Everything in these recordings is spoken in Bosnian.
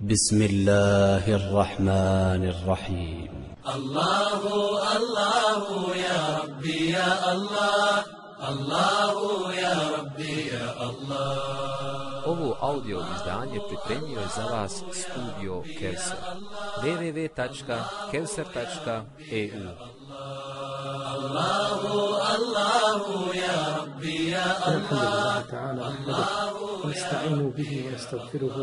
بسم الله الرحمن الرحيم. الله الله يا ربي يا الله. الله يا ربي يا الله. Ovo audio izdanje pripremio je za vas studio Kevser. www.kevser.eu الله الله يا ربي يا الحمد لله تعالى نحمده ونستعين به ونستغفره.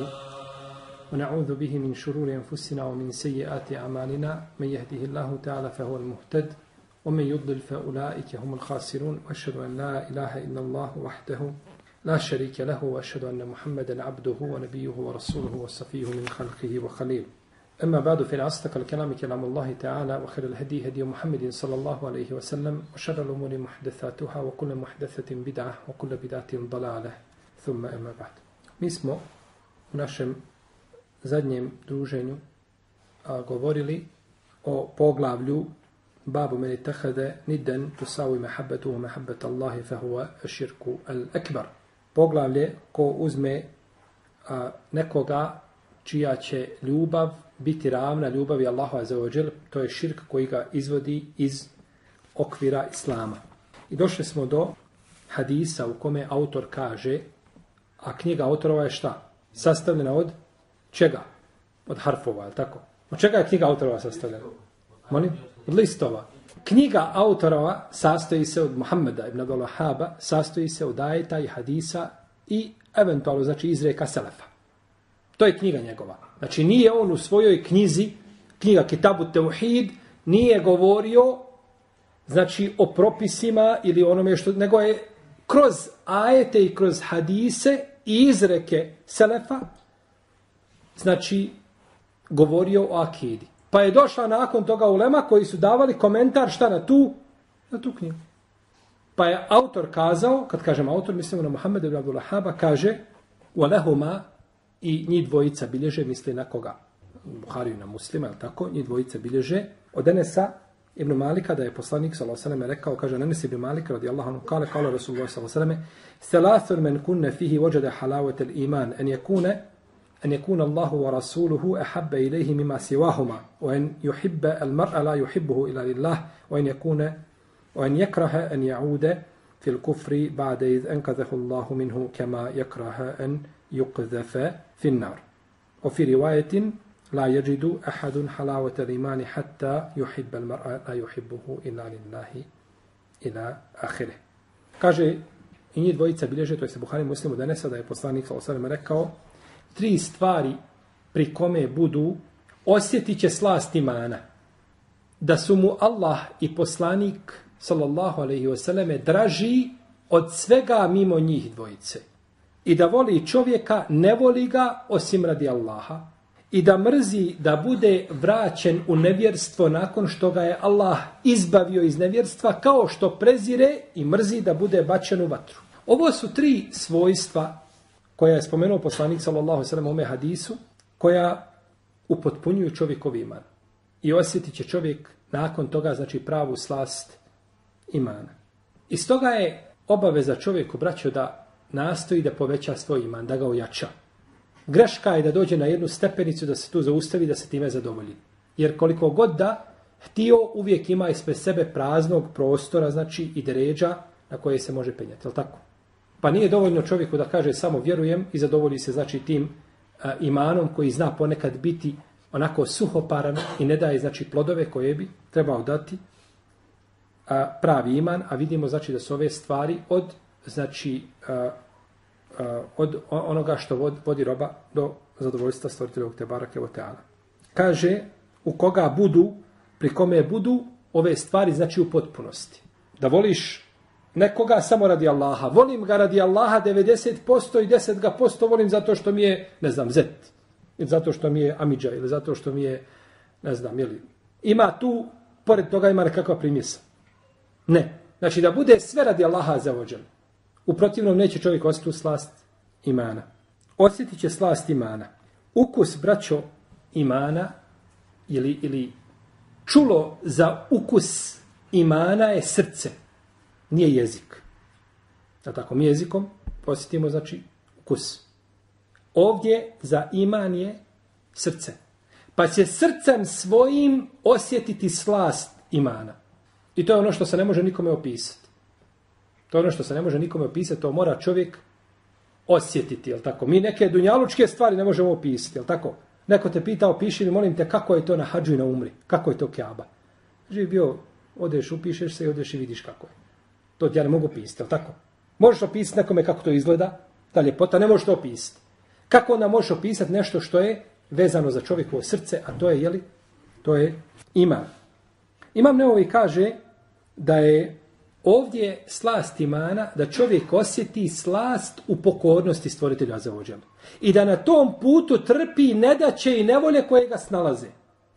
ونعوذ به من شرور أنفسنا ومن سيئات أعمالنا. من يهده الله تعالى فهو المهتد ومن يضلل فأولئك هم الخاسرون. وأشهد أن لا إله إلا الله وحده لا شريك له وأشهد أن محمدا عبده ونبيه ورسوله وصفيه من خلقه وخليل. أما بعد فإن أصدق الكلام كلام الله تعالى وخير الهدي هدي محمد صلى الله عليه وسلم وشر الأمور محدثاتها وكل محدثة بدعة وكل بدعة ضلالة. ثم أما بعد. Mi smo u našem zadnjem druženju a, govorili o poglavlju babu meni tahade niden tusavi mehabbetu u mehabbet Allahi fehuva širku al ekbar. Poglavlje ko uzme a, nekoga čija će ljubav biti ravna ljubavi Allahu Azzawajal, to je širk koji ga izvodi iz okvira Islama. I došli smo do hadisa u kome autor kaže, a knjiga autorova je šta? Sastavljena od čega? Od harfova, je tako? Od čega je knjiga autorova sastavljena? Molim? Od listova. Knjiga autorova sastoji se od Muhammeda ibn Abdul Wahaba, sastoji se od ajeta i hadisa i eventualno, znači, izreka Selefa. To je knjiga njegova. Znači, nije on u svojoj knjizi, knjiga Kitabu Teuhid, nije govorio, znači, o propisima ili onome što, nego je kroz ajete i kroz hadise i izreke Selefa, znači, govorio o akidi. Pa je došla nakon toga ulema koji su davali komentar šta na tu, na tu knjigu. Pa je autor kazao, kad kažem autor, mislimo na Muhammed ibn Abdullahaba, kaže, u alehuma i njih dvojica bilježe, misli na koga? Buhariju na muslima, je tako? Njih dvojica bilježe. Od Enesa ibn Malika, da je poslanik, s.a.v. rekao, kaže, Enes ibn Malika, radijallahu anhu, kale, kale Rasulullah, s.a.v. Selathur men kunne fihi vođade halavet il iman, en je kune, أن يكون الله ورسوله أحب إليه مما سواهما وأن يحب المرء لا يحبه إلا لله وأن يكون وأن يكره أن يعود في الكفر بعد إذ أنقذه الله منه كما يكره أن يقذف في النار. وفي رواية لا يجد أحد حلاوة الإيمان حتى يحب المرء لا يحبه إلا لله إلى آخره. Kaže i njih dvojica bilježe, to je se Buhari muslimu danesa, da je poslanik tri stvari pri kome budu osjetit će slast imana. Da su mu Allah i poslanik sallallahu alaihi wasallam draži od svega mimo njih dvojice. I da voli čovjeka, ne voli ga osim radi Allaha. I da mrzi da bude vraćen u nevjerstvo nakon što ga je Allah izbavio iz nevjerstva kao što prezire i mrzi da bude bačen u vatru. Ovo su tri svojstva koja je spomenuo poslanik sallallahu sallam ome hadisu, koja upotpunjuju čovjekov iman. I osjetit će čovjek nakon toga, znači pravu slast imana. I stoga je obaveza čovjeku, braćo, da nastoji da poveća svoj iman, da ga ojača. Greška je da dođe na jednu stepenicu, da se tu zaustavi, da se time zadovolji. Jer koliko god da, htio uvijek ima ispred sebe praznog prostora, znači i deređa na koje se može penjati. Je tako? Pa nije dovoljno čovjeku da kaže samo vjerujem i zadovolji se znači tim a, imanom koji zna ponekad biti onako suhoparan i ne daje znači plodove koje bi trebao dati a, pravi iman, a vidimo znači da su ove stvari od znači a, a, od onoga što vodi, vodi roba do zadovoljstva stvoriteljog te barake o teala. Kaže u koga budu, pri kome budu ove stvari znači u potpunosti. Da voliš nekoga samo radi Allaha. Volim ga radi Allaha 90% i 10% ga posto volim zato što mi je, ne znam, zet. Ili zato što mi je amidža. Ili zato što mi je, ne znam, ili... Ima tu, pored toga ima nekakva primjesa. Ne. Znači da bude sve radi Allaha zavođen. U protivnom neće čovjek osjetiti slast imana. Osjetit će slast imana. Ukus, braćo, imana ili, ili čulo za ukus imana je srce nije jezik. Da tako, mi jezikom posjetimo, znači, ukus. Ovdje za iman je Srce. Pa će srcem svojim osjetiti slast imana. I to je ono što se ne može nikome opisati. To je ono što se ne može nikome opisati, to mora čovjek osjetiti, jel tako? Mi neke dunjalučke stvari ne možemo opisati, jel tako? Neko te pita, opiši mi, molim te, kako je to na hađu i na umri? Kako je to kjaba? Živi bio, odeš, upišeš se i odeš i vidiš kako je. To ti ja ne mogu opisati, tako? Možeš opisati nekome kako to izgleda, ta ljepota, ne možeš to opisati. Kako onda možeš opisati nešto što je vezano za čovjekovo srce, a to je, jeli, to je iman. Imam Neovi kaže da je ovdje slast imana da čovjek osjeti slast u pokornosti stvoritelja za ođelu. I da na tom putu trpi nedaće i nevolje koje ga snalaze.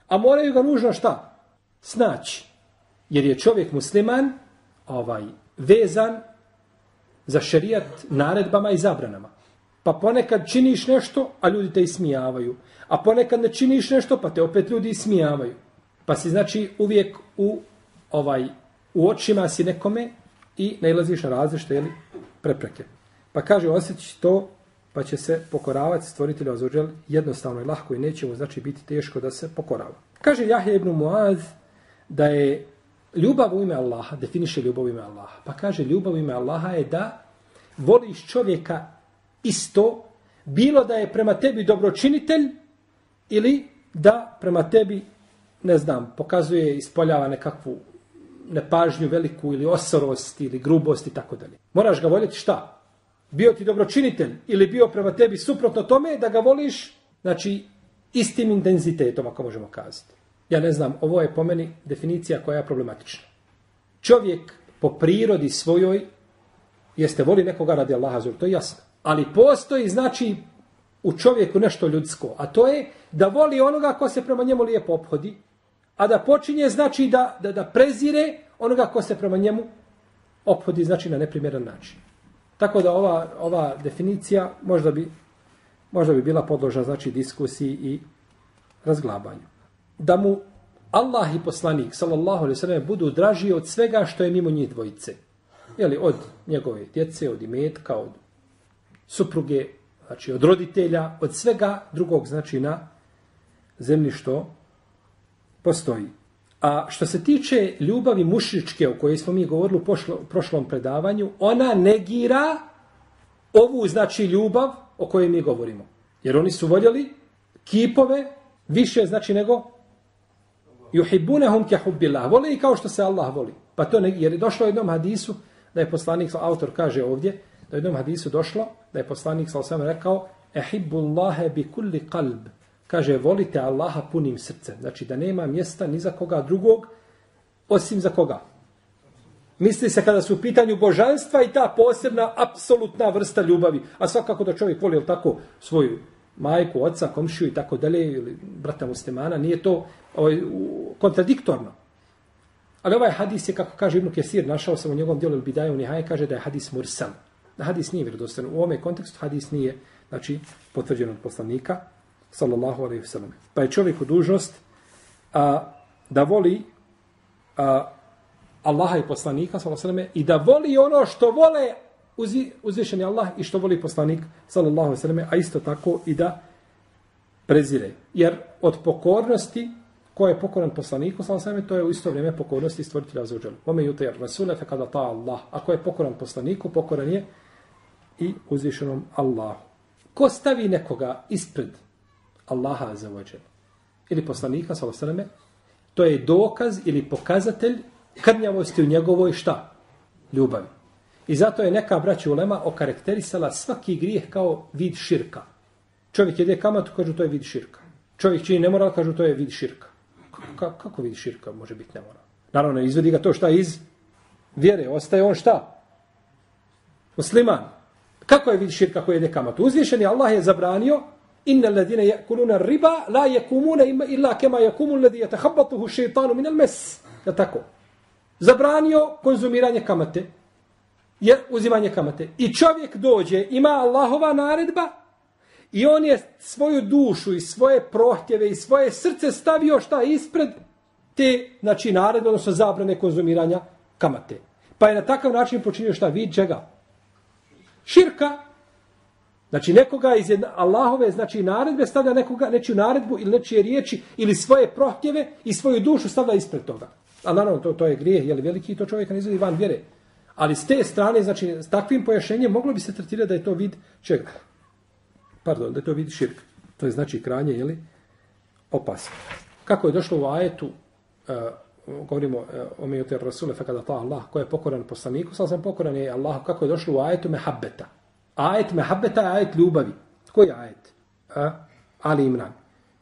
A moraju ga nužno šta? Snaći. Jer je čovjek musliman ovaj vezan za šerijat naredbama i zabranama. Pa ponekad činiš nešto, a ljudi te ismijavaju. A ponekad ne činiš nešto, pa te opet ljudi ismijavaju. Pa si znači uvijek u ovaj u očima si nekome i nailaziš na različite jeli, prepreke. Pa kaže, osjeći to, pa će se pokoravati stvoritelju Azuđel jednostavno i lahko i neće mu znači biti teško da se pokorava. Kaže Jahje ibn Muaz da je ljubav u ime Allaha, definiše ljubav u ime Allaha. Pa kaže, ljubav u ime Allaha je da voliš čovjeka isto, bilo da je prema tebi dobročinitelj ili da prema tebi, ne znam, pokazuje, ispoljava nekakvu nepažnju veliku ili osorost ili grubost i tako dalje. Moraš ga voljeti šta? Bio ti dobročinitelj ili bio prema tebi suprotno tome da ga voliš, znači istim intenzitetom, ako možemo kazati. Ja ne znam, ovo je po meni definicija koja je problematična. Čovjek po prirodi svojoj jeste voli nekoga radi Allaha zul, to je jasno. Ali postoji, znači, u čovjeku nešto ljudsko, a to je da voli onoga ko se prema njemu lijepo ophodi, a da počinje znači da, da, da prezire onoga ko se prema njemu ophodi znači na neprimjeran način. Tako da ova, ova definicija možda bi, možda bi bila podložna znači diskusiji i razglabanju. Da mu Allah i poslanik sallallahu alaihi ve sellem budu draži od svega što je mimo njih dvojice. Jeli, od njegove djece, od imetka, od supruge, znači od roditelja, od svega drugog znači na zemlji što postoji. A što se tiče ljubavi mušičke o kojoj smo mi govorili u pošlo, prošlom predavanju, ona negira ovu znači ljubav o kojoj mi govorimo. Jer oni su voljeli kipove više znači nego yuhibbunahum ka hubbillah. Vole kao što se Allah voli. Pa to ne, jer je došlo u jednom hadisu da je poslanik, autor kaže ovdje, da je u jednom hadisu došlo da je poslanik sa osam rekao ehibbullahe bi kulli qalb kaže volite Allaha punim srcem. Znači da nema mjesta ni za koga drugog osim za koga. Misli se kada su u pitanju božanstva i ta posebna, apsolutna vrsta ljubavi. A svakako da čovjek voli tako svoju majku, oca, komšiju i tako dalje, ili brata muslimana, nije to ovaj, kontradiktorno. Ali ovaj hadis je, kako kaže Ibn Kesir, našao sam u njegovom dijelu Bidaju Nihaje, kaže da je hadis mursal. Da hadis nije vjerodostan. U ovome kontekstu hadis nije znači, potvrđen od poslanika sallallahu alaihi wasallam. Pa je čovjek u dužnost a, da voli a, Allaha i poslanika sallallahu alaihi wasallam i da voli ono što vole uzi, uzvišeni Allah i što voli poslanik sallallahu alaihi wasallam, a isto tako i da prezire. Jer od pokornosti ko je pokoran poslaniku sallallahu alaihi wasallam, to je u isto vrijeme pokornosti stvoritelja za uđelu. Ome jute jer rasule fe kada ta Allah. Ako je pokoran poslaniku, pokoran je i uzvišenom Allahu. Ko stavi nekoga ispred Allaha za ođel. Ili poslanika, sa osaname, to je dokaz ili pokazatelj krnjavosti u njegovoj šta? Ljubavi. I zato je neka braća ulema okarakterisala svaki grijeh kao vid širka. Čovjek jede kamatu, kažu to je vid širka. Čovjek čini nemoral, kažu to je vid širka. Kako, kako vidi širka može biti nemoral? Naravno, izvedi ga to šta iz vjere. Ostaje on šta? Musliman. Kako je vid širka koji jede kamatu? je Allah je zabranio inna alladhina ya'kuluna riba la yakumuna illa kama yakumu alladhi yatakhabbathu shaytanu min al-mas. Ja tako. Zabranio konzumiranje kamate. Je uzimanje kamate. I čovjek dođe, ima Allahova naredba i on je svoju dušu i svoje prohtjeve i svoje srce stavio šta ispred te, znači, naredbe, odnosno zabrane konzumiranja kamate. Pa je na takav način počinio šta vid čega? Širka. Znači nekoga iz jedna, Allahove znači naredbe stavlja nekoga nečiju naredbu ili nečije riječi ili svoje prohtjeve i svoju dušu stavlja ispred toga. A naravno to, to je grijeh, je li veliki to čovjeka ne izvodi van vjere. Ali s te strane, znači s takvim pojašnjenjem moglo bi se tretirati da je to vid čega? Pardon, da je to vidi širk. To je znači kranje, je li? Opasno. Kako je došlo u ajetu, uh, govorimo uh, o mejote Rasule, fe kada ta Allah, ko je pokoran poslaniku, sam sam pokoran je Allah, kako je došlo u ajetu mehabbeta. Ajet mehabbeta je ajet ljubavi. Koji je ajet? Uh, Ali Imran.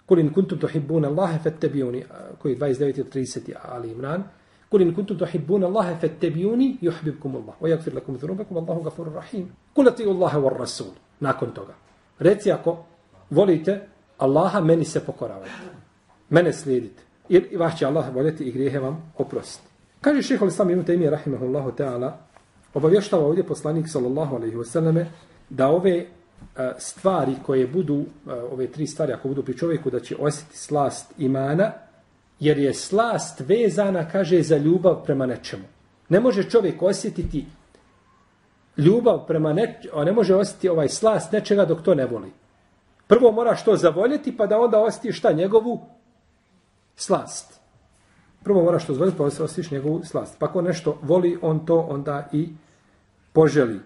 Kul in kuntum tuhibbuna Allahe fattabi'uni, koji 29 30 Ali Imran. Kul in kuntum tuhibbuna Allahe fattabi'uni yuhibbukum Allah wa yaghfir lakum dhunubakum wallahu ghafurur rahim. Kul ati'u Allaha war rasul. Nakon toga. Reci ako volite Allaha, meni se pokoravajte. Mene slijedite. I vas će Allah voljeti i grijehe vam oprostiti. Kaže šeho l'Islam ibn Taymiyyah rahimahullahu ta'ala, obavještava ovdje poslanik sallallahu alaihi wasallame, da ove e, stvari koje budu, e, ove tri stvari ako budu pri čovjeku, da će osjetiti slast imana, jer je slast vezana, kaže, za ljubav prema nečemu. Ne može čovjek osjetiti ljubav prema nečemu, a ne može osjetiti ovaj slast nečega dok to ne voli. Prvo moraš to zavoljeti, pa da onda osjetiš šta njegovu slast. Prvo moraš to zavoljeti, pa osjetiš njegovu slast. Pa ako nešto voli, on to onda i poželi.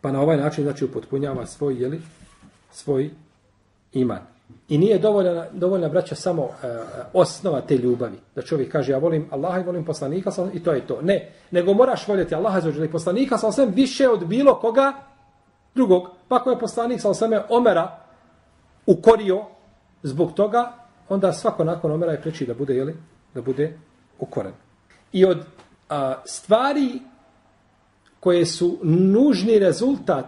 Pa na ovaj način znači upotpunjava svoj, jeli, svoj iman. I nije dovoljna, dovoljna braća samo e, osnova te ljubavi. Da čovjek kaže ja volim Allaha i volim poslanika sam, i to je to. Ne, nego moraš voljeti Allaha i poslanika sa osvijem više od bilo koga drugog. Pa ako je poslanik sa osvijem omera ukorio zbog toga, onda svako nakon omera je preči da bude, jeli, da bude ukoren. I od a, stvari koje su nužni rezultat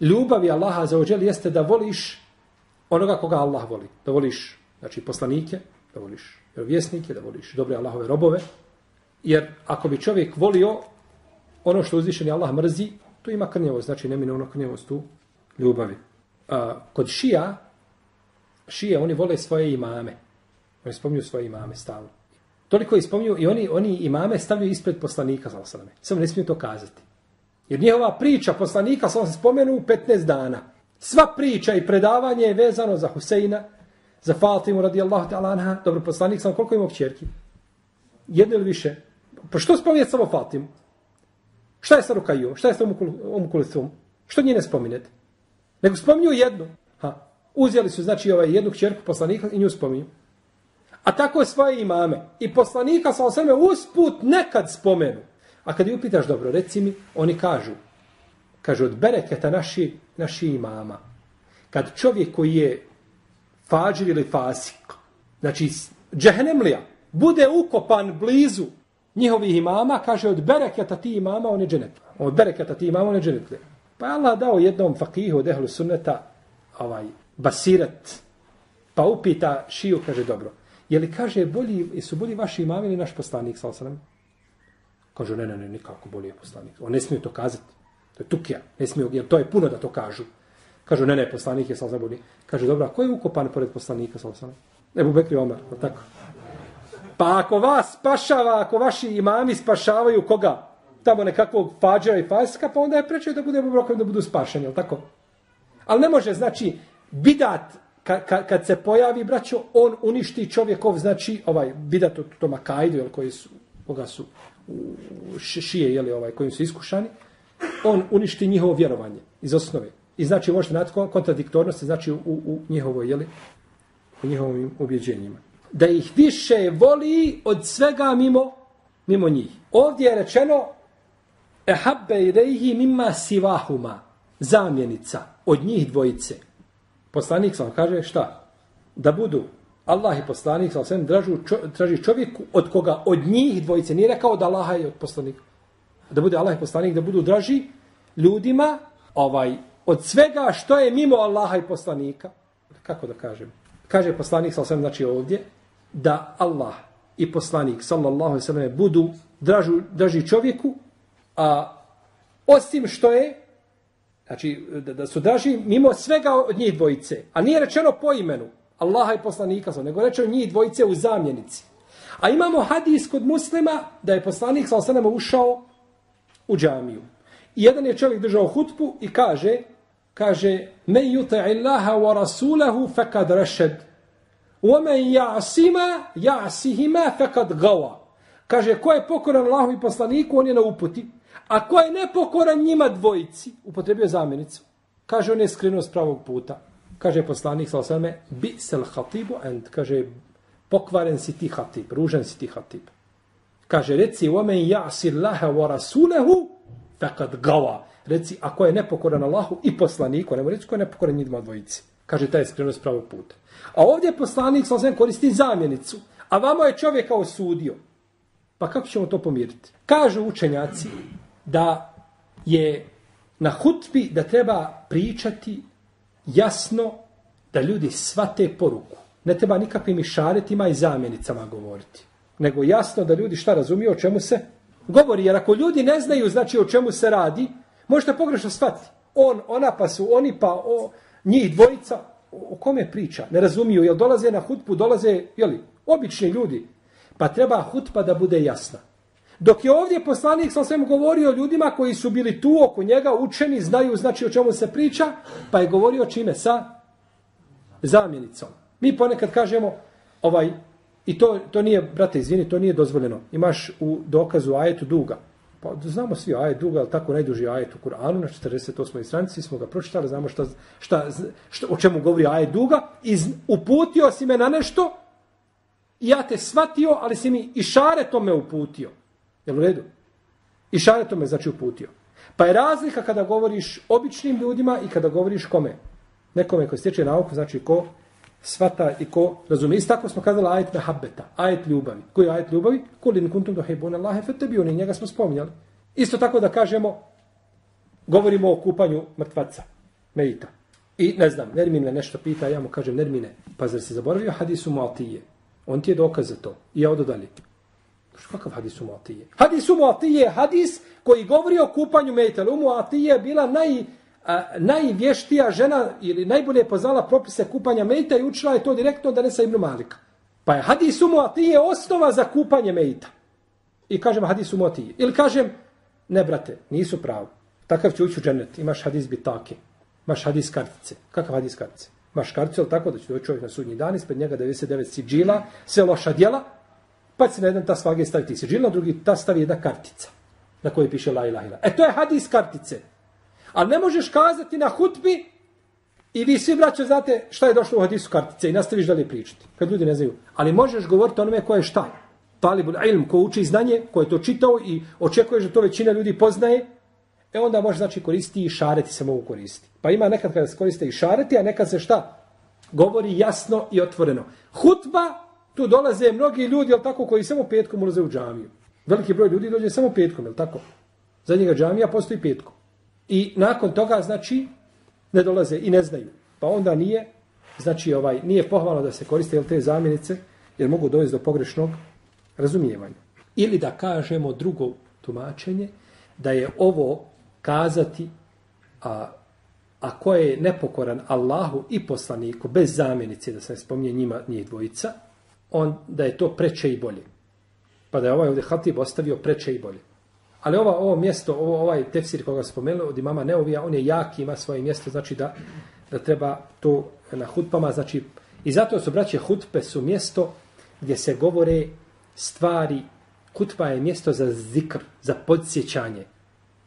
ljubavi Allaha za ođel jeste da voliš onoga koga Allah voli. Da voliš znači, poslanike, da voliš vjesnike, da voliš dobre Allahove robove. Jer ako bi čovjek volio ono što uzvišeni Allah mrzi, to ima krnjevost, znači nemine ono krnjevost tu ljubavi. A, kod šija, šije, oni vole svoje imame. Oni spominju svoje imame stalno. Toliko ispominju i oni oni imame stavljaju ispred poslanika sallallahu alejhi ve. Samo ne smiju to kazati. Jer njihova priča poslanika sam se spomenu 15 dana. Sva priča i predavanje je vezano za Huseina, za Fatimu radijallahu ta'ala anha. Dobro, poslanik sam koliko imao kćerki? Jedno ili više? Pa što spominjete samo Fatimu? Šta je sa Rukajom? Šta je sa Umukulisom? Što njih ne spominjete? Nego spominju jednu. Ha. Uzeli su, znači, ovaj jednu kćerku poslanika i nju spominju. A tako je svoje imame. I poslanika sa osvrme usput nekad spomenu. A kad ju pitaš, dobro, reci mi, oni kažu, Kaže, od bereketa naši, naši imama. Kad čovjek koji je fađir ili fasik, znači džehnemlija, bude ukopan blizu njihovih imama, kaže od bereketa ti imama, on je dženet. Od bereketa ti imama, on je dženetlija. Pa je Allah dao jednom fakihu od ehlu sunneta, ovaj, basirat, pa upita šiju, kaže, dobro, je li kaže, bolji, su bolji vaši imami ili naš poslanik, sal osanem? Kažu, ne, ne, ne, nikako bolji je poslanik. On ne smije to kazati. To je tukija. Ne smiju, jer to je puno da to kažu. Kažu, ne, ne, poslanik je salza. Kaže, dobro, a ko je ukopan pored poslanika salza? Ebu Bekri Omar, tako? Pa ako vas spašava, ako vaši imami spašavaju koga? Tamo nekakvog fađera i faska, pa onda je prečeo da bude Ebu da budu spašeni, tako? Ali ne može, znači, bidat, ka, ka, kad se pojavi, braćo, on uništi čovjekov, znači, ovaj, bidat od toma kajdu, jel, koji su, koga su šije, jel, ovaj, kojim su iskušani, on uništi njihovo vjerovanje iz osnove. I znači možete naći kontradiktornosti, znači u, u njihovo, jeli, u njihovim ubjeđenjima. Da ih više voli od svega mimo, mimo njih. Ovdje je rečeno ehabbe ilaihi mimma sivahuma, zamjenica od njih dvojice. Poslanik sam kaže šta? Da budu Allah i poslanik sa osvijem traži čovjeku od koga od njih dvojice nije rekao da Allaha je od poslanika. Da bude Allah i poslanik da budu draži ljudima ovaj od svega što je mimo Allaha i poslanika. Kako da kažem? Kaže poslanik sa osvijem znači ovdje da Allah i poslanik sallallahu alaihi sallam, budu dražu, draži čovjeku a osim što je znači da, da su draži mimo svega od njih dvojice a nije rečeno po imenu Allaha i poslanika sa, nego rečeno njih dvojice u zamjenici. A imamo hadis kod muslima da je poslanik sa osanama ušao u džamiju. I jedan je čovjek držao hutbu i kaže, kaže, me yuta illaha wa rasulahu fekad rešed. Omen ja'sima, ja'sihima fekad gawa. Kaže, ko je pokoran Allahu i poslaniku, on je na uputi. A ko je nepokoran njima dvojici, upotrebio zamjenicu. Kaže, on je skrenuo s pravog puta. Kaže poslanik, sa osvrame, bi sel hatibu, and kaže, pokvaren si ti hatib, ružan si ti hatib. Kaže, reci, omen ja'si Allaha wa rasulahu, fekad gawa. Reci, ako je nepokoran Allahu i poslaniku, nemo reći ko je nepokoran njima dvojici. Kaže, taj je skrenuo s pravog puta. A ovdje poslanik, sam koristi zamjenicu. A vamo je čovjeka osudio. Pa kako ćemo to pomiriti? Kažu učenjaci da je na hutbi da treba pričati jasno da ljudi svate poruku. Ne treba nikakvim išaretima i zamjenicama govoriti. Nego jasno da ljudi šta razumiju o čemu se govori. Jer ako ljudi ne znaju znači o čemu se radi, možete pogrešno shvatiti. On, ona pa su oni pa o, njih dvojica. O, o kome priča? Ne razumiju. Jel dolaze na hutbu, dolaze jeli, obični ljudi. Pa treba hutba da bude jasna. Dok je ovdje poslanik sa svem govorio ljudima koji su bili tu oko njega, učeni, znaju znači o čemu se priča, pa je govorio čime? Sa zamjenicom. Mi ponekad kažemo, ovaj, i to, to nije, brate, izvini, to nije dozvoljeno. Imaš u dokazu ajetu duga. Pa znamo svi ajet duga, ali tako najduži ajet u Kur'anu, na 48. stranici smo ga pročitali, znamo šta, šta, šta, o čemu govori ajet duga, Iz, uputio si me na nešto, ja te svatio, ali si mi i šaretom me uputio. Jel u redu? I šaretom me znači uputio. Pa je razlika kada govoriš običnim ljudima i kada govoriš kome? Nekome koji stječe nauku, znači ko svata i ko razumije. Isto tako smo kazali ajet mehabbeta, ajet ljubavi. Koji je ajet ljubavi? Kulin kuntum dohibun Allahe fetebiuni, njega smo spominjali. Isto tako da kažemo, govorimo o kupanju mrtvaca, mejita. I ne znam, Nermine nešto pita, ja mu kažem, Nermine, pa zar si zaboravio hadisu Muatije? On ti je dokaz za to. I ja odo dalje. Kakav hadis u Muatije? Hadis u Muatije je hadis koji govori o kupanju mejita. U Muatije je bila naj, a, najvještija žena ili najbolje poznala propise kupanja mejta i učila je to direktno da ne sa Ibnu Malika. Pa je hadis umuatije osnova za kupanje mejta. I kažem hadis umuatije. Ili kažem, ne brate, nisu pravo. Takav će ući u džennet. Imaš hadis bitake. Imaš hadis kartice. Kakav hadis kartice? Imaš kartice, ali tako da će doći čovjek na sudnji dan, ispred njega 99 siđila, sve loša djela, pa će na jedan ta vage staviti siđila, na drugi ta stavi jedna kartica na kojoj piše la ilaha ila. E to je hadis kartice. Ali ne možeš kazati na hutbi i vi svi braće znate šta je došlo u hadisu kartice i nastaviš dalje pričati. Kad ljudi ne znaju. Ali možeš govoriti onome ko je šta. Talibul ilm, ko uči znanje, ko je to čitao i očekuješ da to većina ljudi poznaje, e onda može znači koristiti i šareti se mogu koristiti. Pa ima nekad kada se koriste i šareti, a nekad se šta? Govori jasno i otvoreno. Hutba Tu dolaze mnogi ljudi, jel tako, koji samo petkom ulaze u džamiju. Veliki broj ljudi dođe samo petkom, jel tako? Za njega džamija postoji petkom. I nakon toga, znači, ne dolaze i ne znaju. Pa onda nije, znači, ovaj, nije pohvalno da se koriste jel, te zamjenice, jer mogu dovesti do pogrešnog razumijevanja. Ili da kažemo drugo tumačenje, da je ovo kazati, a, a ko je nepokoran Allahu i poslaniku, bez zamjenice, da se ne spominje njima, njih dvojica, on da je to preče i bolje. Pa da je ovaj ovdje Hatib ostavio preče i bolje. Ali ova, ovo mjesto, ovo, ovaj tefsir koga se spomenuo od imama Neovija, on je jak, ima svoje mjesto, znači da, da treba to na hutpama, znači i zato su braće hutpe su mjesto gdje se govore stvari, hutpa je mjesto za zikr, za podsjećanje.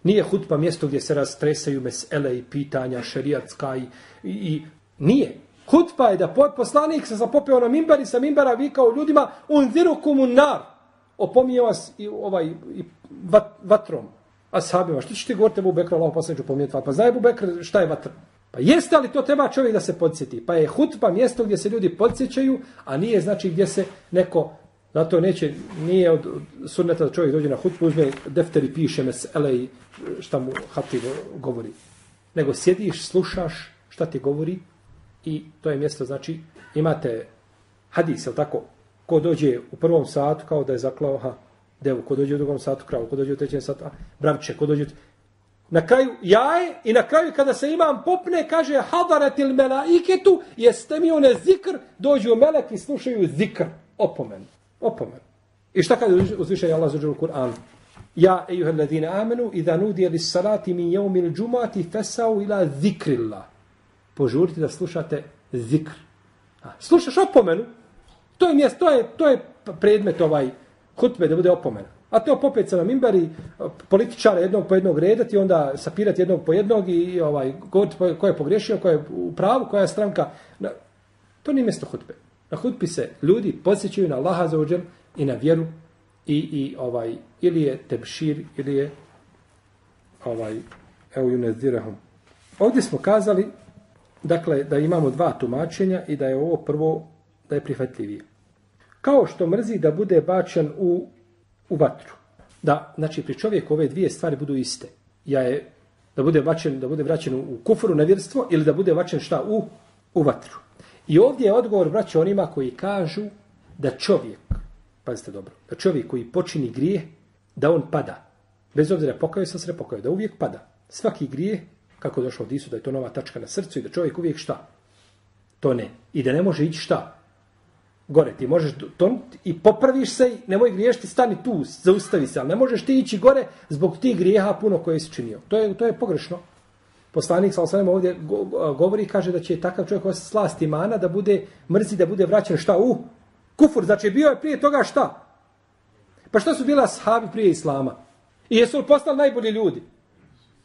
Nije hutpa mjesto gdje se rastresaju mesele i pitanja šerijatska i, i, i nije. Hutba je da poslanik se zapopeo na mimbar i sa mimbara vikao ljudima unziru kumu nar. Opominje vas i, ovaj, i vat, vatrom. A sahabima, što ćete govoriti Ebu Bekra, Allah poslaniću pomijeti vat. Pa zna Ebu Bekra šta je vatr? Pa jeste ali to treba čovjek da se podsjeti? Pa je hutba mjesto gdje se ljudi podsjećaju, a nije znači gdje se neko Zato neće, nije od sunneta da čovjek dođe na hutbu, uzme defter i piše mesele i šta mu hati govori. Nego sjediš, slušaš šta ti govori i to je mjesto, znači, imate hadis, je tako? Ko dođe u prvom satu, kao da je zaklao, ha, devu, ko dođe u drugom satu, kravu, ko dođe u trećem satu, a, bravče, ko dođe... Na kraju jaje i na kraju kada se imam popne, kaže hadaratil melaiketu, jeste mi one zikr, dođu melek i slušaju zikr, opomen, opomen. I šta kada uzviše Allah zađe u Kur'an? Ja, ejuha ladine amenu, i da nudije li salati min jeumil džumati fesau ila zikrillah. Požurite da slušate zikr. A, slušaš opomenu, to je mjesto, to je, to je predmet ovaj hutbe da bude opomena. A to popet se na mimbari političara jednog po jednog redati, onda sapirati jednog po jednog i ovaj, govoriti ko je pogrešio, ko je u pravu, koja je stranka. To nije mjesto hutbe. Na hutbi se ljudi podsjećaju na Allaha za uđem i na vjeru i, i ovaj, ili je tebšir, ili je ovaj, evo ju nezdirahum. Ovdje smo kazali, dakle, da imamo dva tumačenja i da je ovo prvo, da je prihvatljivije. Kao što mrzi da bude bačen u, u vatru. Da, znači, pri čovjeku ove dvije stvari budu iste. Ja je da bude bačen, da bude vraćen u kufru na vjerstvo ili da bude bačen šta u, u vatru. I ovdje je odgovor braća onima koji kažu da čovjek, pazite dobro, da čovjek koji počini grije, da on pada. Bez obzira pokaju se sre pokaju, da uvijek pada. Svaki grije, kako došlo od Isu, da je to nova tačka na srcu i da čovjek uvijek šta? To ne. I da ne može ići šta? Gore. Ti možeš to i popraviš se i nemoj griješiti, stani tu, zaustavi se. Ali ne možeš ti ići gore zbog tih grijeha puno koje si činio. To je, to je pogrešno. Poslanik sa osanem ovdje govori i kaže da će takav čovjek osjeti slast imana da bude mrzi, da bude vraćen šta u kufur. Znači bio je prije toga šta? Pa šta su bila sahabi prije islama? I jesu li postali najbolji ljudi?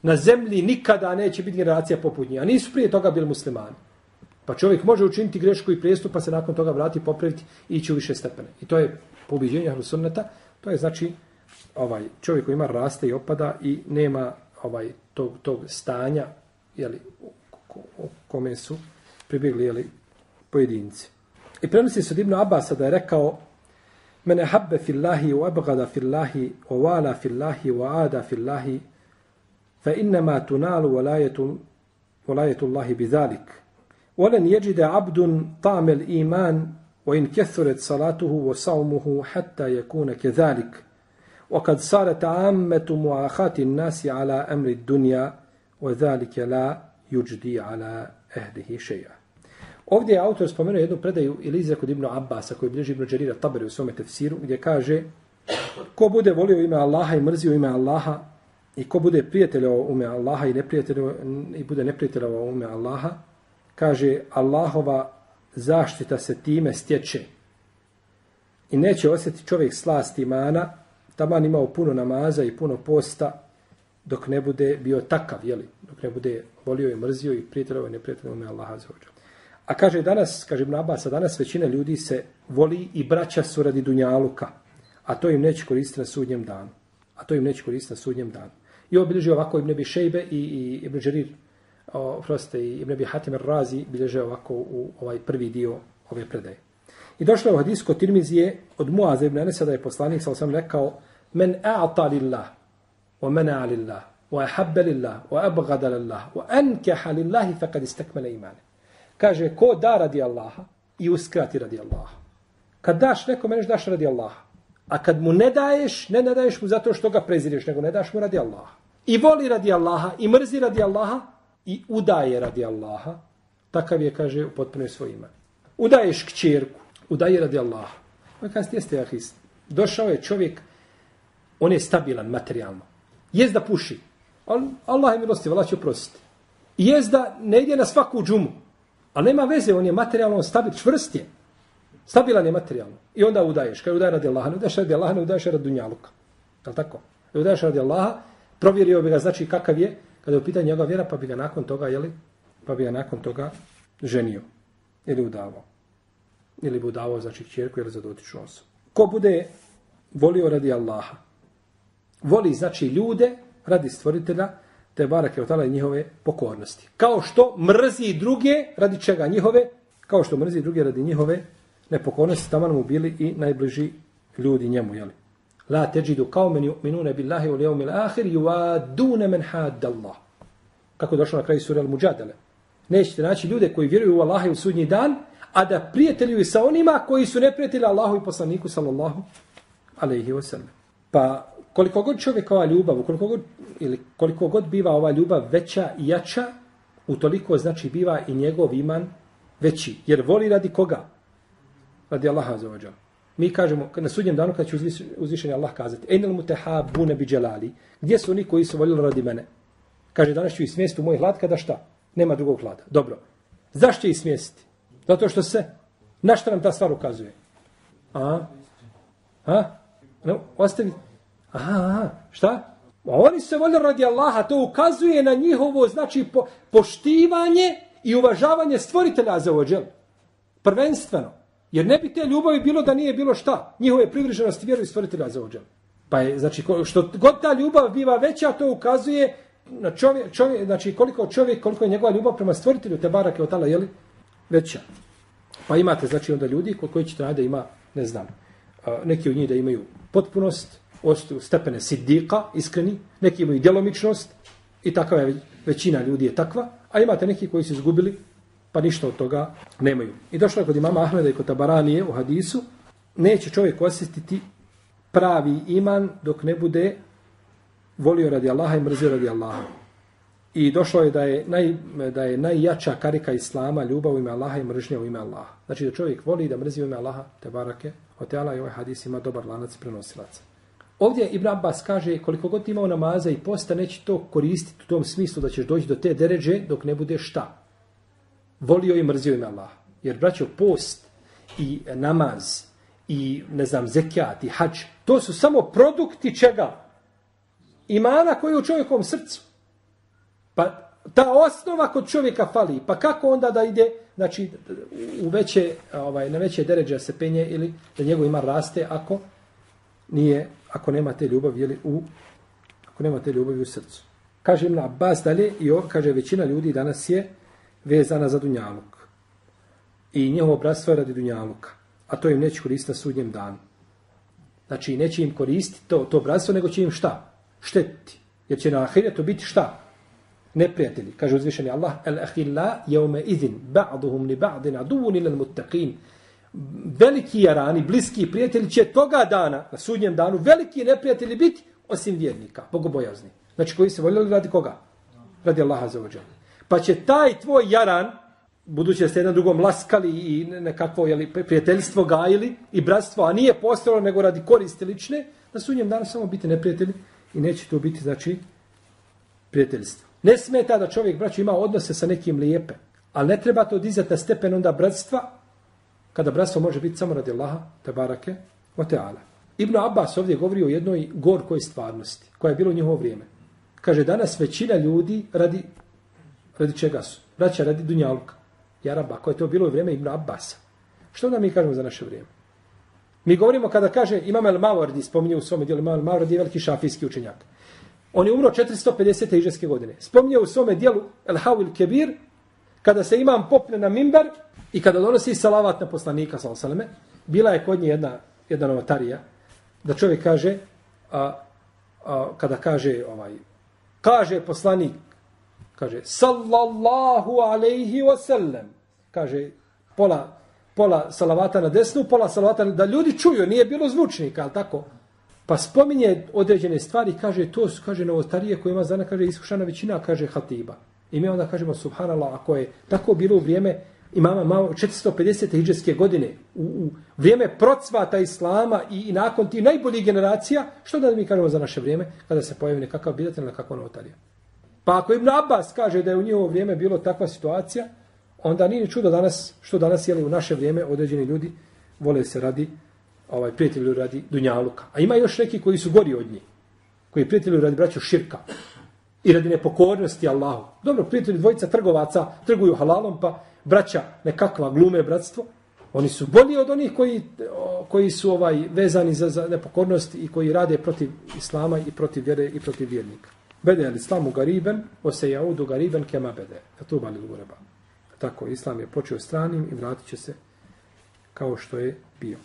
Na zemlji nikada neće biti generacija poput njih. A nisu prije toga bili muslimani. Pa čovjek može učiniti grešku i prijestup, pa se nakon toga vrati, popraviti i ići u više stepene. I to je po ubiđenju sunneta. To je znači ovaj čovjek koji ima raste i opada i nema ovaj tog, tog stanja jeli, u kome su pribjegli jeli, pojedinci. I prenosi se od Ibnu Abasa da je rekao Mene habbe fillahi u abgada fillahi u wala fillahi u ada fillahi fa innama tunalu walajetu walajetu Allahi bizalik. Olen jeđide abdun ta'mel iman wa in kethuret salatuhu wa saumuhu hatta jekune kezalik. وقد صارت عامة معاخات الناس على أمر الدنيا وذلك لا يجدي على أهله شيئا Ovdje je autor spomenuo jednu predaju ili izreku Ibn Abbasa koji bilježi Ibn Đarira Tabari u svome tefsiru gdje kaže ko bude volio ime Allaha i mrzio ime Allaha i ko bude prijateljao ime Allaha i, i bude neprijateljao ime Allaha kaže Allahova zaštita se time stječe i neće osjeti čovjek slast imana taman imao puno namaza i puno posta dok ne bude bio takav, jeli? dok ne bude volio i mrzio i prijateljao ovaj, i neprijateljao me Allaha za ođe. A kaže danas, kaže Ibn Abbas, danas većina ljudi se voli i braća su radi dunjaluka, a to im neće koristiti na sudnjem danu. A to im neće koristiti na sudnjem danu. I obilježi ovako Ibn Abi Šejbe i, i Ibn Đerir, proste, i Ibn Abi Hatim Razi bilježe ovako u ovaj prvi dio ove predaje. I došlo je u hadisku Tirmizije od Muaza ibn Anesa da je poslanik sa osam rekao men a'ta lillah wa mena lillah wa ahabba lillah wa abgada lillah wa ankeha lillahi faqad istakmala imane. Kaže ko da radi Allaha i uskrati radi Allaha. Kad daš nekom, meneš daš radi Allaha. A kad mu ne daješ, ne ne daješ mu zato što ga prezireš, nego ne daš mu radi Allaha. I voli radi Allaha, i mrzi radi Allaha, i udaje radi Allaha, takav je, kaže, u potpunoj svoj iman. Udaješ kćerku, udaje radi Allaha. On kaže, jeste, jahis, došao je čovjek, on je stabilan materijalno. Jez da puši. Ali Allah je milostiv, Allah će oprostiti. Jez da ne ide na svaku džumu. Ali nema veze, on je materijalno stabil, čvrst je. Stabilan je materijalno. I onda udaješ. Kada udaje radi Allaha, ne udaješ radi Allaha, ne udaješ radi Dunjaluka. Je li tako? Ne udaješ radi Allaha, provjerio bi ga, znači kakav je, kada je u pitanju njegova vjera, pa bi ga nakon toga, jeli, pa bi ga nakon toga ženio. Ili udavao ili bi udavao, znači čerku ili za dotičnu osobu. Ko bude volio radi Allaha, voli znači ljude radi stvoritelja, te barake od tala njihove pokornosti. Kao što mrzi druge radi čega njihove, kao što mrzi druge radi njihove nepokornosti, tamo mu bili i najbliži ljudi njemu, jeli. La teđidu kao meni billahi u lijevom il ahir ju men had Allah. Kako došlo na kraju sura al-Mujadale. Nećete naći ljude koji vjeruju u Allaha i u sudnji dan, a da prijateljuju sa onima koji su neprijatelji Allahu i poslaniku sallallahu alejhi ve sellem. Pa koliko god čovjekova ljubav, koliko god ili koliko god biva ova ljubav veća i jača, utoliko znači biva i njegov iman veći. Jer voli radi koga? Radi Allaha za ođa. Mi kažemo, na sudnjem danu kad će uzvišeni Allah kazati, Enel mutehabune bi dželali, gdje su oni koji su voljeli radi mene? Kaže, danas ću ih smjestiti u moj hlad kada šta? Nema drugog hlada. Dobro. Zašto će ih smjestiti? Zato što se, na što nam ta stvar ukazuje? A? A? No, ostavi. Aha, aha, šta? A oni se voljeli radi Allaha, to ukazuje na njihovo, znači, po, poštivanje i uvažavanje stvoritelja za ođel. Prvenstveno. Jer ne bi te ljubavi bilo da nije bilo šta. Njihove privrženosti vjeru i stvoritelja za ođel. Pa je, znači, što god ta ljubav biva veća, to ukazuje na čovjek, čovjek, znači koliko čovjek, koliko je njegova ljubav prema stvoritelju, te barake od tala, jeli, veća. Pa imate, znači, onda ljudi kod koji ćete najde ima, ne znam, neki od njih da imaju potpunost, ostaju stepene sidika, iskreni, neki imaju djelomičnost i takva je većina ljudi je takva, a imate neki koji su izgubili, pa ništa od toga nemaju. I došlo je kod imama Ahmeda i kod Tabaranije u hadisu, neće čovjek osjetiti pravi iman dok ne bude volio radi Allaha i mrzio radi Allaha. I došlo je da je, naj, da je najjača karika Islama ljubav u ime Allaha i mržnja u ime Allaha. Znači da čovjek voli da mrzi u ime Allaha, te barake, o teala i ovaj hadis ima dobar lanac prenosilaca. Ovdje Ibn Abbas kaže koliko god ti imao namaza i posta neće to koristiti u tom smislu da ćeš doći do te deređe dok ne bude šta? Volio i mrzio ime Allah. Jer braćo post i namaz i ne znam zekijat i hađ to su samo produkti čega? Imana koji je u čovjekovom srcu. Pa ta osnova kod čovjeka fali. Pa kako onda da ide znači, u veće, ovaj, na veće deređe se penje ili da njegov ima raste ako nije, ako nema te ljubavi jeli, u, ako nema te ljubavi u srcu. Kaže Ibn Abbas dalje i on, kaže većina ljudi danas je vezana za dunjaluk. I njihovo bratstvo je radi dunjaluka. A to im neće koristiti na sudnjem danu. Znači, neće im koristiti to, to bratstvo, nego će im šta? Štetiti. Jer će na ahiretu biti šta? Neprijatelji. Kaže uzvišeni Allah, el ahilla jeume idin, ba'duhum li ba'din aduvun ilal muttaqin. Veliki jarani, bliski prijatelji će toga dana, na sudnjem danu, veliki neprijatelji biti osim vjernika, bogobojazni. Znači, koji se voljeli radi koga? Radi Allaha za ođelu. Pa će taj tvoj jaran, budući da ste jedan drugom laskali i nekakvo jeli, prijateljstvo gajili i bratstvo, a nije postalo nego radi koristi lične, na sudnjem danu samo biti neprijatelji i neće to biti, znači, prijateljstvo. Ne smeta da čovjek, braću, ima odnose sa nekim lijepe, ali ne treba to dizati na stepen onda bratstva, kada bratstvo može biti samo radi Allaha, te barake, o teala. Ibn Abbas ovdje govori o jednoj gorkoj stvarnosti, koja je bilo u njihovo vrijeme. Kaže, danas većina ljudi radi, radi čega su? Braća radi Dunjaluka. Jaraba, koje je to bilo u vrijeme Ibn Abbasa. Što onda mi kažemo za naše vrijeme? Mi govorimo kada kaže Imam El Mawardi, spominje u svome dijelu Imam El Mawardi je veliki šafijski učenjak. On je umro 450. ižeske godine. Spominje u svome dijelu El Hawil Kebir, kada se imam popne na mimber i kada donosi salavat na poslanika, salame, bila je kod nje jedna, jedna novotarija, da čovjek kaže, a, a, kada kaže, ovaj, kaže poslanik, kaže, sallallahu alaihi wasallam, kaže, pola, pola salavata na desnu, pola salavata na, da ljudi čuju, nije bilo zvučnika, ali tako? Pa spominje određene stvari, kaže, to su, kaže, novotarije koje ima zana, kaže, iskušana većina, kaže, hatiba. I mi onda kažemo, subhanallah, ako je tako bilo u vrijeme imama malo 450. hijđarske godine, u, u vrijeme procvata islama i, i nakon ti najboljih generacija, što da mi kažemo za naše vrijeme, kada se pojavi nekakav bidat ili nekakva novotarija? Pa ako Ibn Abbas kaže da je u njihovo vrijeme bilo takva situacija, onda nije čudo danas, što danas jeli u naše vrijeme određeni ljudi vole se radi ovaj prijatelju radi dunjaluka. A ima još neki koji su gori od njih. Koji prijatelju radi braću širka. I radi nepokornosti Allahu. Dobro, prijatelji dvojica trgovaca trguju halalom, pa braća nekakva glume bratstvo. Oni su bolji od onih koji, koji su ovaj vezani za, za nepokornost i koji rade protiv islama i protiv vjere i protiv vjernika. Bede al islamu gariben, o se jaudu gariben kema bede. E A li gureba. Tako, islam je počeo stranim i vratit će se kao što je bio.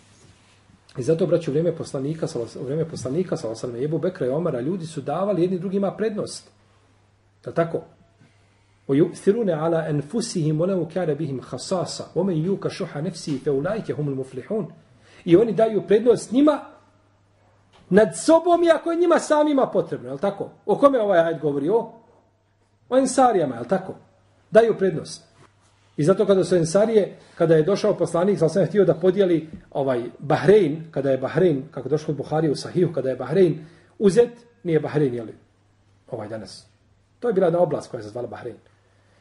I zato, braću, vrijeme poslanika, u vrijeme poslanika, sa osalme, Jebu Bekra i Omara, ljudi su davali jedni drugima prednost. Da tako? O yusirune ala enfusihim olevu kare bihim hasasa, ome yuka šuha nefsi fe ulajke humul muflihun. I oni daju prednost njima nad sobom, iako je njima samima potrebno, je li tako? O kome ovaj ajd govori? O, o ensarijama, je li tako? Daju prednost. I zato kada su Ensarije, kada je došao poslanik, sam sam htio da podijeli ovaj Bahrein, kada je Bahrein, kako je došlo od Buhari u Sahiju, kada je Bahrein uzet, nije Bahrein, jeli, ovaj danas. To je bila jedna oblast koja se zvala Bahrein.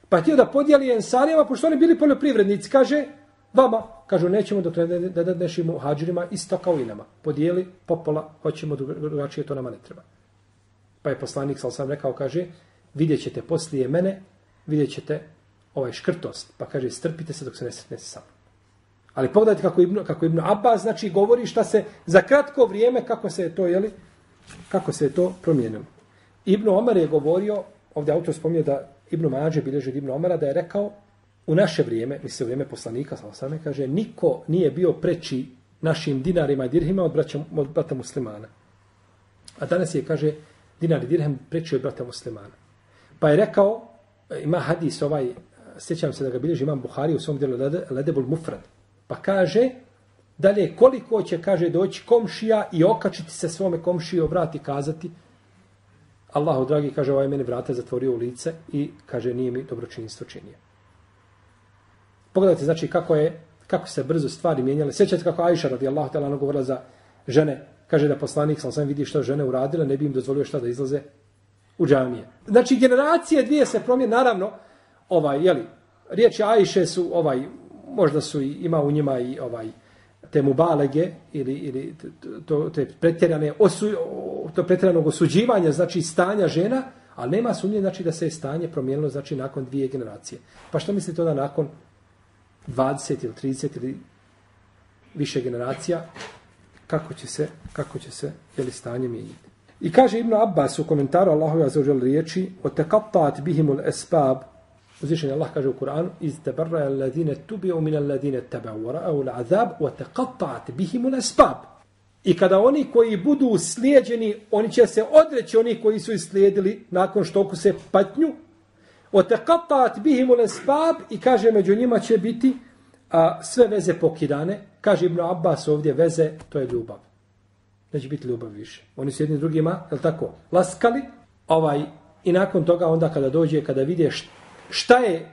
Pa je htio da podijeli Ensarijama, pošto oni bili poljoprivrednici, kaže, vama, kažu, nećemo dok ne, ne, ne nešimo hađirima isto kao i nama. Podijeli, popola, hoćemo drugačije, to nama ne treba. Pa je poslanik, sal sam rekao, kaže, vidjet ćete poslije mene, vidjet ćete ovaj škrtost. Pa kaže, strpite se dok se ne sretne sa mnom. Ali pogledajte kako Ibn, kako Ibn Abbas, znači, govori šta se za kratko vrijeme, kako se je to, jeli, kako se je to promijenilo. Ibn Omar je govorio, ovdje autor spominje da Ibn Mađe bilježi Ibn Omara, da je rekao, u naše vrijeme, misle u vrijeme poslanika, sa osame, kaže, niko nije bio preči našim dinarima i dirhima od, braća, od brata muslimana. A danas je, kaže, dinar i dirhem preči od brata muslimana. Pa je rekao, e, ima hadis ovaj, e, sjećam se da ga bilježi imam Buhari u svom djelu Ledebul Mufrad. Pa kaže, dalje, koliko će, kaže, doći komšija i okačiti se svome komšiji, vrati kazati, Allahu dragi, kaže, ovaj meni vrata zatvorio u lice i, kaže, nije mi dobročinstvo činio. Pogledajte, znači, kako je, kako se brzo stvari mijenjale. Sjećate kako Ajša radijallahu ta'ala govorila za žene, kaže da poslanik sam sam vidi što žene uradile, ne bi im dozvolio šta da izlaze u džamije. Znači, generacije dvije se promijene, naravno, ovaj, jeli, riječi Ajše su, ovaj, možda su i, ima u njima i ovaj, te mubalege ili, ili to, te pretjerane osu, to pretjeranog osuđivanja, znači stanja žena, ali nema sumnje znači da se je stanje promijenilo znači nakon dvije generacije. Pa što mislite da nakon 20 ili 30 ili više generacija kako će se kako će se jeli, stanje mijenjati. I kaže Ibn Abbas u komentaru Allahove azuđel riječi o tekattat bihimul esbab Uzvišen Allah kaže u Kur'anu iz tabarra alladine tubi'u min alladine taba'u wa ra'u l'azab wa taqatta'at bihimul asbab. I kada oni koji budu slijedjeni, oni će se odreći oni koji su islijedili nakon što se patnju. Wa taqatta'at bihimul asbab i kaže među njima će biti a, sve veze pokidane. Kaže Ibn Abbas ovdje veze, to je ljubav. Neće biti ljubav više. Oni su jedni drugima, je tako, laskali, ovaj, i nakon toga onda kada dođe, kada vide šta je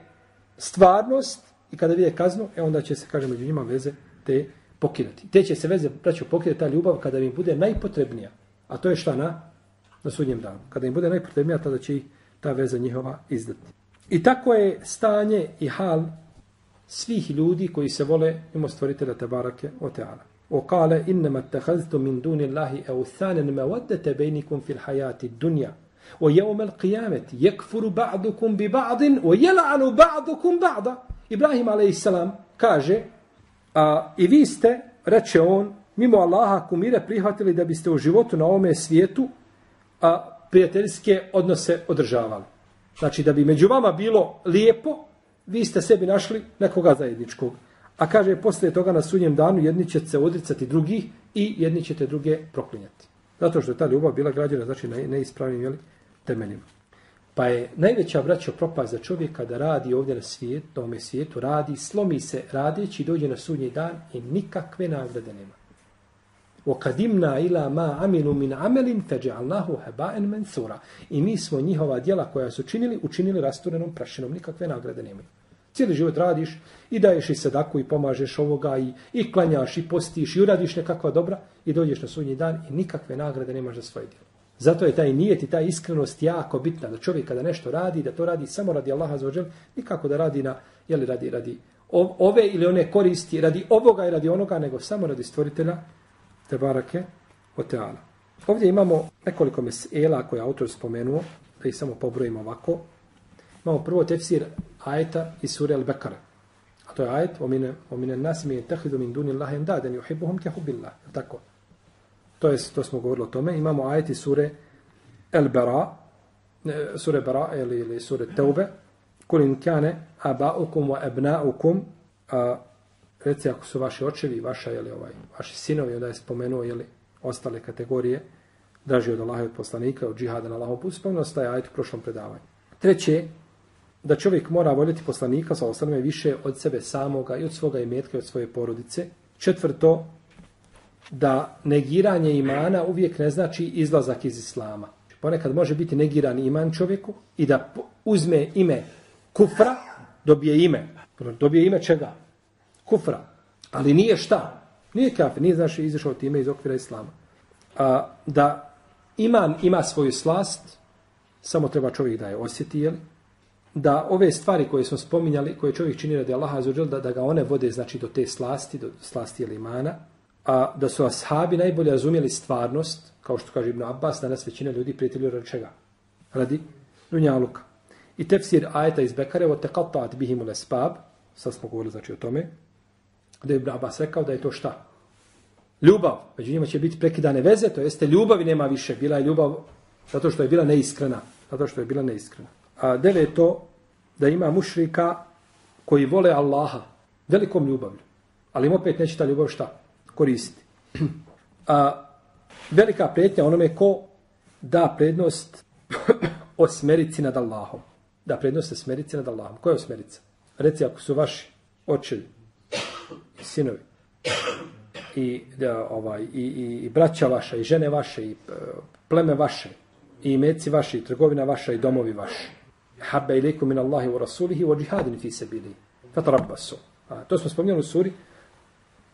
stvarnost i kada vide kaznu, e onda će se, kaže, među njima veze te pokidati. Te će se veze, braću, pokidati ta ljubav kada im bude najpotrebnija. A to je šta na, na sudnjem danu. Kada im bude najpotrebnija, tada će ih ta veza njihova izdati. I tako je stanje i hal svih ljudi koji se vole ima stvoritelja Tebarake o Teala. O kale, innama tehaztu min duni Allahi euthanen me waddete bejnikum fil hajati dunja. O jeum el qiyameti yekfuru ba'dukum bi ba'din o jela'anu ba'dukum ba'da. Ibrahim a.s. kaže a, i vi ste, reče on, mimo Allaha kumire prihvatili da biste u životu na ovome svijetu a, prijateljske odnose održavali. Znači da bi među vama bilo lijepo, vi ste sebi našli nekoga zajedničkog. A kaže, posle toga na sunjem danu jedni će se odricati drugih i jedni ćete druge proklinjati. Zato što je ta ljubav bila građena, znači na neispravnim, jeli, temeljima. Pa je najveća vraća propast za čovjeka da radi ovdje na svijetu, na ovome svijetu, radi, slomi se radeći, dođe na sudnji dan i nikakve nagrade nema. وَقَدِمْنَا إِلَا مَا عَمِلُوا مِنْ عَمَلٍ فَجَعَلْنَاهُ هَبَاءً مَنْثُورًا I mi smo njihova djela koja su činili, učinili rasturenom prašinom. Nikakve nagrade nemaju. Cijeli život radiš i daješ i sadaku i pomažeš ovoga i, i klanjaš i postiš i uradiš nekakva dobra i dođeš na sudnji dan i nikakve nagrade nemaš za svoje djelo. Zato je taj nijet i ta iskrenost jako bitna da čovjek kada nešto radi, da to radi samo radi Allaha za ođel, nikako da radi na, jeli radi, radi ove ili one koristi, radi ovoga i radi onoga, nego samo radi stvoritelja, te barake, o teala. Ovdje imamo nekoliko mesela koje autor spomenuo, da ih samo pobrojimo ovako. Imamo prvo tefsir ajeta iz sure Al-Bekara. A to je ajet, omine, omine o mi je tehidu min duni Allahe endaden, juhibuhum kehubillah. Tako. To je to smo govorili o tome. Imamo ajeti sure El Bara, sure Bara ili, ili sure Teube. Kul in kane abaukum wa abnaukum a reci ako su vaši očevi, vaša je li ovaj vaši sinovi, onda je spomenuo je ostale kategorije draži od Allaha i od poslanika, od džihada na Allahov put, spomenuo staje ajet u prošlom predavanju. Treće, da čovjek mora voljeti poslanika sa ostalime više od sebe samoga i od svoga imetka i od svoje porodice. Četvrto, da negiranje imana uvijek ne znači izlazak iz islama. Ponekad može biti negiran iman čovjeku i da uzme ime kufra, dobije ime Dobije ime čega? Kufra. Ali nije šta? Nije kafir, nije znaš izašao time iz okvira islama. A, da iman ima svoju slast, samo treba čovjek da je osjeti, jel? da ove stvari koje smo spominjali, koje čovjek čini radi Allaha azuđel, da, da ga one vode znači do te slasti, do slasti ili imana, a da su ashabi najbolje razumjeli stvarnost, kao što kaže Ibn Abbas, danas većina ljudi prijatelju radi čega? Radi dunjaluka. I tefsir ajeta iz Bekare, o teqatat bihimu lespab, sad smo govorili znači o tome, da je Ibn Abbas rekao da je to šta? Ljubav. Među njima će biti prekidane veze, to jeste ljubavi nema više. Bila je ljubav zato što je bila neiskrena. Zato što je bila neiskrena. A to da ima mušrika koji vole Allaha velikom ljubavlju. Ali im opet neće ta ljubav šta? Koristiti. A, velika prijetnja onome ko da prednost osmerici nad Allahom. Da prednost osmerici nad Allahom. Koja je osmerica? Reci ako su vaši očevi, sinovi, i, da, ovaj, i, i, i braća vaša, i žene vaše, i e, pleme vaše, i meci vaši, i trgovina vaša, i domovi vaši. Habba ilikum min Allahi wa rasulihi wa jihadin fi sabili Fatarabbasu. A, to smo spomenuli u suri,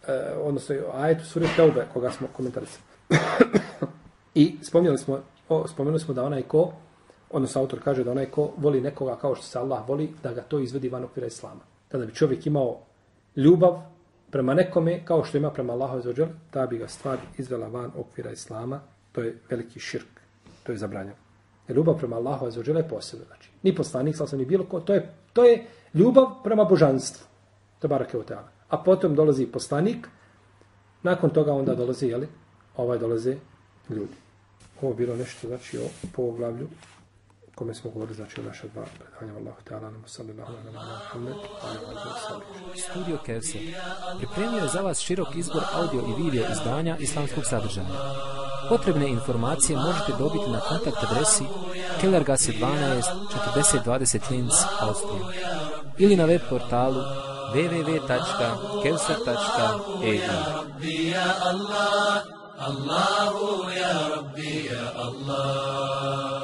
e, odnosno ajetu suri Teube, koga smo komentarisali. I spomenuli smo, o, spomenuli smo da onaj ko, odnosno autor kaže da onaj ko voli nekoga kao što se Allah voli, da ga to izvedi van okvira Islama. Tada bi čovjek imao ljubav prema nekome kao što ima prema Allahu Azzawajal, da bi ga stvar izvela van okvira Islama, to je veliki širk, to je zabranjeno. Jer ljubav prema Allahu Azzawajal je posebno, znači. Ni poslanik, sam ni bilo ko, to je, to je ljubav prema božanstvu. To barake u teala. A potom dolazi poslanik, nakon toga onda dolazi, jeli, ovaj dolaze ljudi. Ovo bilo nešto, znači, o poglavlju kome smo govorili, znači, o naša dva predanja Allahu Teala, nama sallallahu alaihi wa sallam, Studio Kevse pripremio je za vas širok izbor audio i video izdanja islamskog sadržaja. Potrebne informacije možete dobiti na kontakt adresi Kellergasse 12 4020 Linz, Austrija ili na web portalu www.kevser.eu Allahu ya Rabbi ya Allah